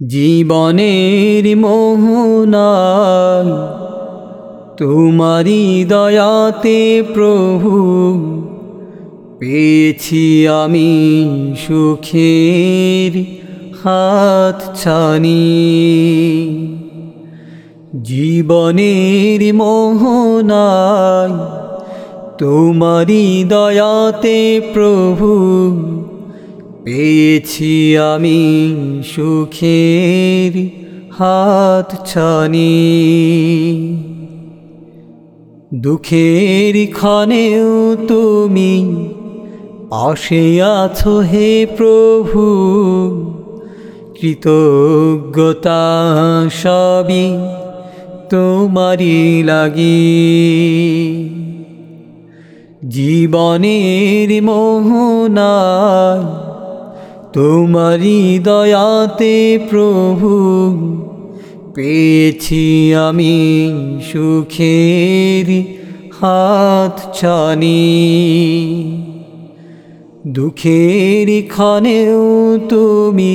জীবনের মোহনায় তোমারি দয়াতে প্রভু, পেয়েছি আমি সুখের হাত ছানি। জীবনের মোহনায় তোমারি দয়াতে প্রভু পেয়েছি আমি সুখের হাত ছানি। দুঃখের ক্ষণেও তুমি পাশে আছো হে প্রভু। কৃতজ্ঞতা সবই তোমারই লাগি। জীবনের মোহনায় তোমারি দয়াতে প্রভু, পেয়েছি আমি সুখের হাত ছানি। দুঃখের ক্ষণেও তুমি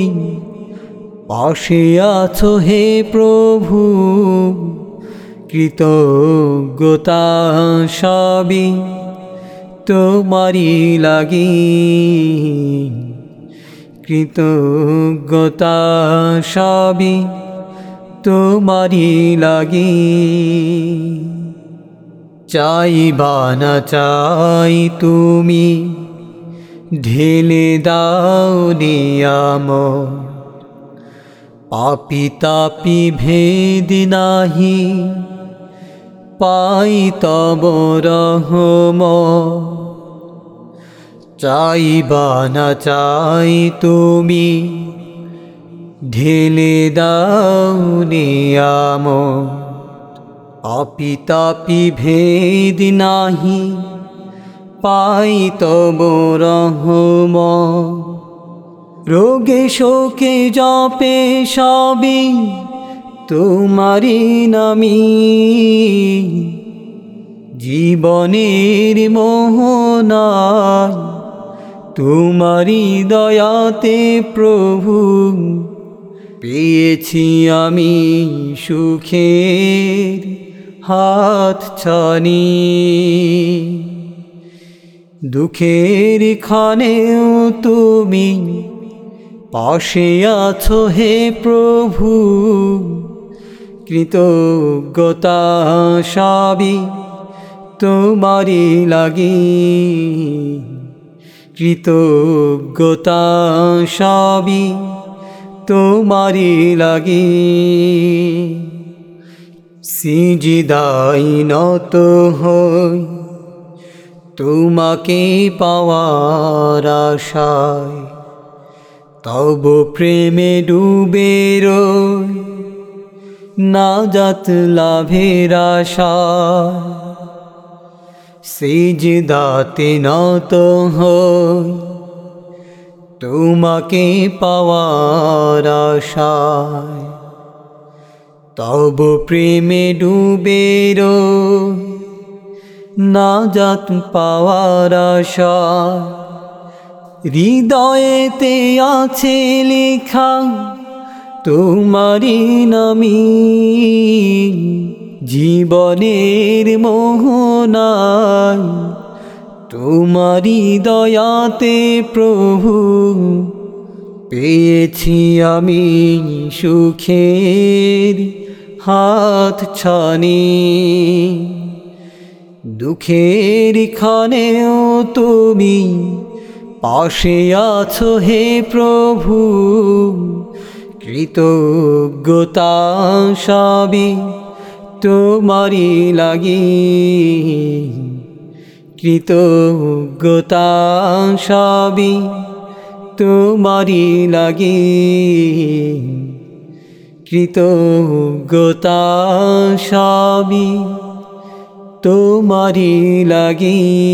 পাশে আছো হে প্রভু, কৃতজ্ঞতা সবই তোমারি লাগি। কৃতজ্ঞতা সবই তোমারি লাগি। চাইবা না চাই তুমি, ঢেলে দাও নিয়াম পাপি তাপি ভেদ নাহি, পাই তব রহম চাইবা না চাই তুমি? ঢেলে দাও নিয়াম আপি তাপি ভেদ নাহি, পাই তব রহম রোগে শোকে জপে সবই তোমারি নামি জীবনের মোহনায় তোমারি দয়াতে প্রভু, পেয়েছি আমি সুখের হাত ছানি। দুঃখের ক্ষণেও তুমি পাশে আছো হে প্রভু, কৃতজ্ঞতা সাবি তোমারি লাগি। কৃতজ্ঞতা সবই তোমারি লাগি। সিজিদাই নত হই তোমাকে পাওয়ার আশায়, তব প্রেমে ডুবে রই না যাত লাভের আশা সিজদাতে নত হই। তোমাকে পাওয়ার আশায় তব প্রেমে ডুবে রই। না যাত পাওয়ার আশা হৃদয়েতে আছে লেখা তোমারি নামি জীবনের মোহনায় তোমারি দয়াতে প্রভু, পেয়েছি আমি সুখের হাত ছানি। দুঃখের ক্ষণেও তুমি পাশে আছো হে প্রভু। কৃতজ্ঞতা সবই তোমারি লাগি। কৃতজ্ঞতা সবই তোমারি লাগি। কৃতজ্ঞতা সবই তোমারি লাগি।